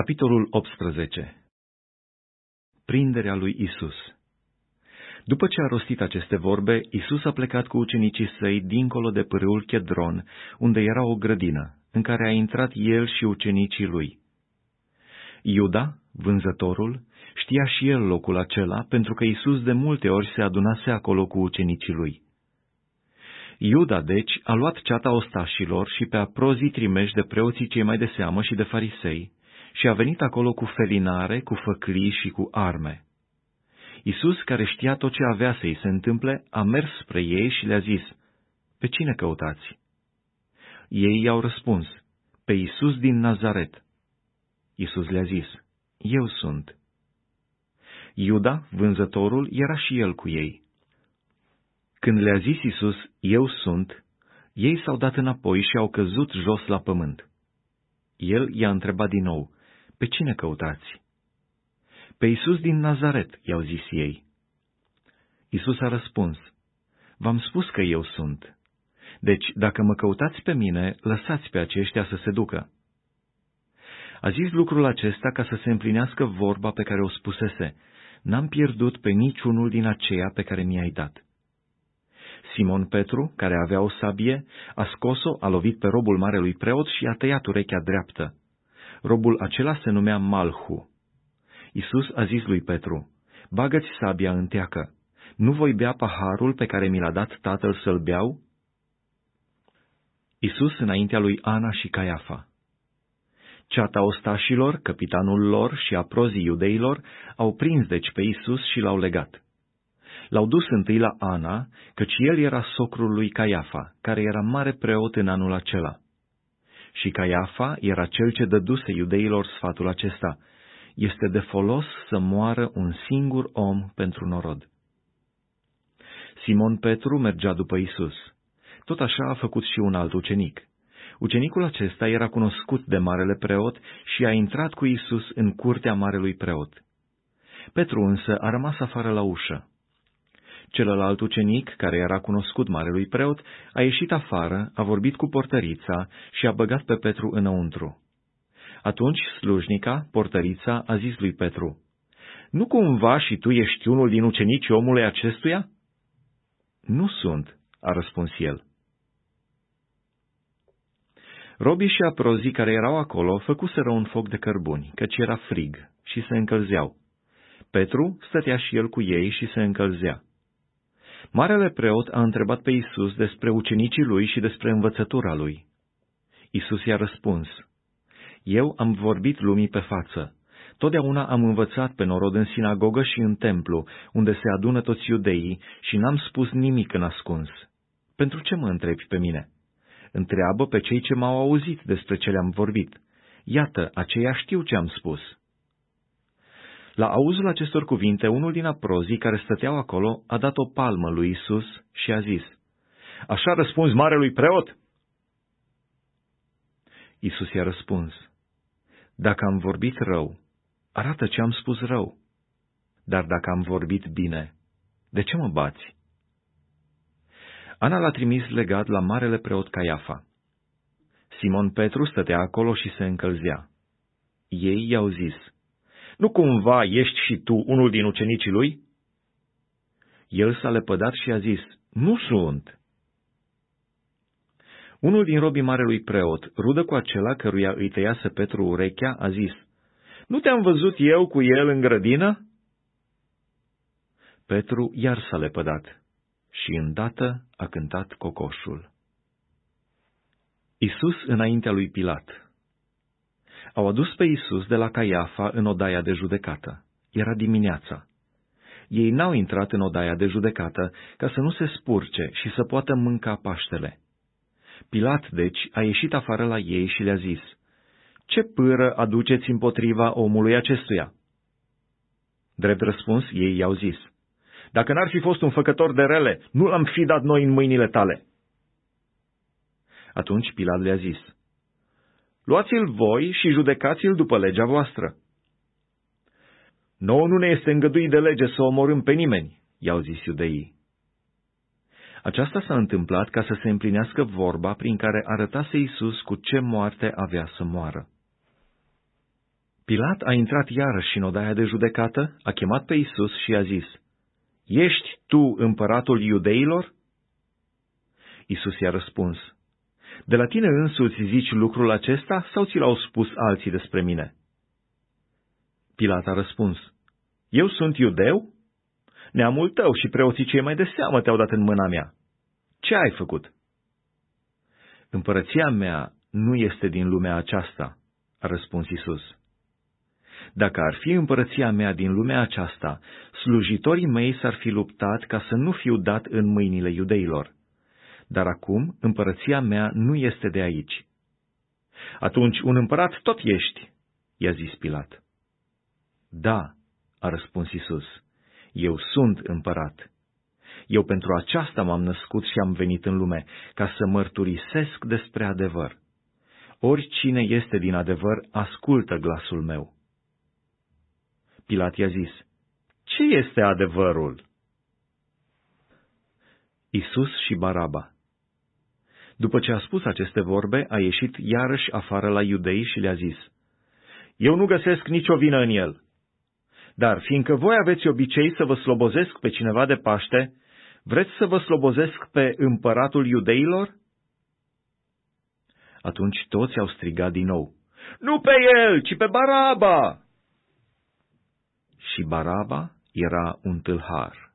Capitolul 18 Prinderea lui Isus După ce a rostit aceste vorbe, Isus a plecat cu ucenicii săi dincolo de pârâul Chedron, unde era o grădină, în care a intrat el și ucenicii lui. Iuda, vânzătorul, știa și el locul acela, pentru că Isus de multe ori se adunase acolo cu ucenicii lui. Iuda, deci, a luat ceata ostașilor și pe aprozii trimeși de preoții cei mai de seamă și de farisei, și a venit acolo cu felinare, cu făclii și cu arme. Isus, care știa tot ce avea să-i se întâmple, a mers spre ei și le-a zis, Pe cine căutați? Ei i-au răspuns, Pe Isus din Nazaret. Isus le-a zis, Eu sunt. Iuda, vânzătorul, era și el cu ei. Când le-a zis Isus, Eu sunt, ei s-au dat înapoi și au căzut jos la pământ. El i-a întrebat din nou, pe cine căutați? Pe Isus din Nazaret, i-au zis ei. Isus a răspuns, V-am spus că eu sunt. Deci, dacă mă căutați pe mine, lăsați pe aceștia să se ducă. A zis lucrul acesta ca să se împlinească vorba pe care o spusese, N-am pierdut pe niciunul din aceia pe care mi-ai dat. Simon Petru, care avea o sabie, a scos-o, a lovit pe robul marelui preot și a tăiat urechea dreaptă. Robul acela se numea Malhu. Isus a zis lui Petru, Bagă-ți sabia în teacă. Nu voi bea paharul pe care mi l-a dat tatăl să-l beau? Isus înaintea lui Ana și Caiafa. Ceata ostașilor, capitanul lor și aprozii iudeilor au prins deci pe Isus și l-au legat. L-au dus întâi la Ana, căci el era socrul lui Caiafa, care era mare preot în anul acela. Și Caiafa era cel ce dăduse iudeilor sfatul acesta. Este de folos să moară un singur om pentru norod. Simon Petru mergea după Isus. Tot așa a făcut și un alt ucenic. Ucenicul acesta era cunoscut de marele preot și a intrat cu Isus în curtea marelui preot. Petru însă a rămas afară la ușă. Celălalt ucenic, care era cunoscut marelui preot, a ieșit afară, a vorbit cu portărița și a băgat pe Petru înăuntru. Atunci slujnica, portărița, a zis lui Petru, Nu cumva și tu ești unul din ucenicii omului acestuia?" Nu sunt," a răspuns el. Robii și aprozii care erau acolo făcuseră un foc de cărbuni, căci era frig, și se încălzeau. Petru stătea și el cu ei și se încălzea. Marele preot a întrebat pe Isus despre ucenicii lui și despre învățătura lui. Isus i-a răspuns, Eu am vorbit lumii pe față. Totdeauna am învățat pe norod în sinagogă și în templu, unde se adună toți iudeii, și n-am spus nimic în ascuns. Pentru ce mă întrebi pe mine? Întreabă pe cei ce m-au auzit despre ce le-am vorbit. Iată, aceia știu ce am spus. La auzul acestor cuvinte, unul din aprozii care stăteau acolo a dat o palmă lui Isus și a zis, Așa răspunzi marelui preot? Isus i-a răspuns, Dacă am vorbit rău, arată ce am spus rău. Dar dacă am vorbit bine, de ce mă bați? Ana l-a trimis legat la marele preot Caiafa. Simon Petru stătea acolo și se încălzea. Ei i-au zis, nu cumva ești și tu unul din ucenicii lui? El s-a lepădat și a zis, Nu sunt. Unul din robii marelui preot, rudă cu acela căruia îi tăiase Petru urechea, a zis, Nu te-am văzut eu cu el în grădină? Petru iar s-a lepădat și îndată a cântat cocoșul. Isus înaintea lui Pilat au adus pe Isus de la Caiafa în odaia de judecată. Era dimineața. Ei n-au intrat în odaia de judecată ca să nu se spurce și să poată mânca Paștele. Pilat, deci, a ieșit afară la ei și le-a zis, Ce pâră aduceți împotriva omului acestuia?" Drept răspuns, ei i-au zis, Dacă n-ar fi fost un făcător de rele, nu l-am fi dat noi în mâinile tale." Atunci Pilat le-a zis, Luați-l voi și judecați-l după legea voastră. Nouă nu ne este îngăduit de lege să omorâm pe nimeni, i-au zis iudeii. Aceasta s-a întâmplat ca să se împlinească vorba prin care arătase Iisus cu ce moarte avea să moară. Pilat a intrat iarăși în odaia de judecată, a chemat pe Isus și a zis, Ești tu împăratul iudeilor? Isus i-a răspuns, De la tine însuți zici lucrul acesta sau ți l-au spus alții despre mine? Pilat a răspuns, Eu sunt iudeu? Neamul tău și preoții cei mai de seamă te-au dat în mâna mea. Ce ai făcut? Împărăția mea nu este din lumea aceasta, a răspuns Isus. Dacă ar fi împărăția mea din lumea aceasta, slujitorii mei s-ar fi luptat ca să nu fiu dat în mâinile iudeilor. Dar acum împărăția mea nu este de aici. Atunci un împărat tot ești, i-a zis Pilat. Da, a răspuns Isus, eu sunt împărat. Eu pentru aceasta m-am născut și am venit în lume, ca să mărturisesc despre adevăr. Oricine este din adevăr, ascultă glasul meu. Pilat i-a zis, Ce este adevărul? Isus și Baraba După ce a spus aceste vorbe, a ieșit iarăși afară la iudei și le-a zis, Eu nu găsesc nicio vină în el. Dar fiindcă voi aveți obicei să vă slobozesc pe cineva de Paște, vreți să vă slobozesc pe împăratul iudeilor? Atunci toți au strigat din nou, Nu pe el, ci pe Baraba! Și Baraba era un tâlhar.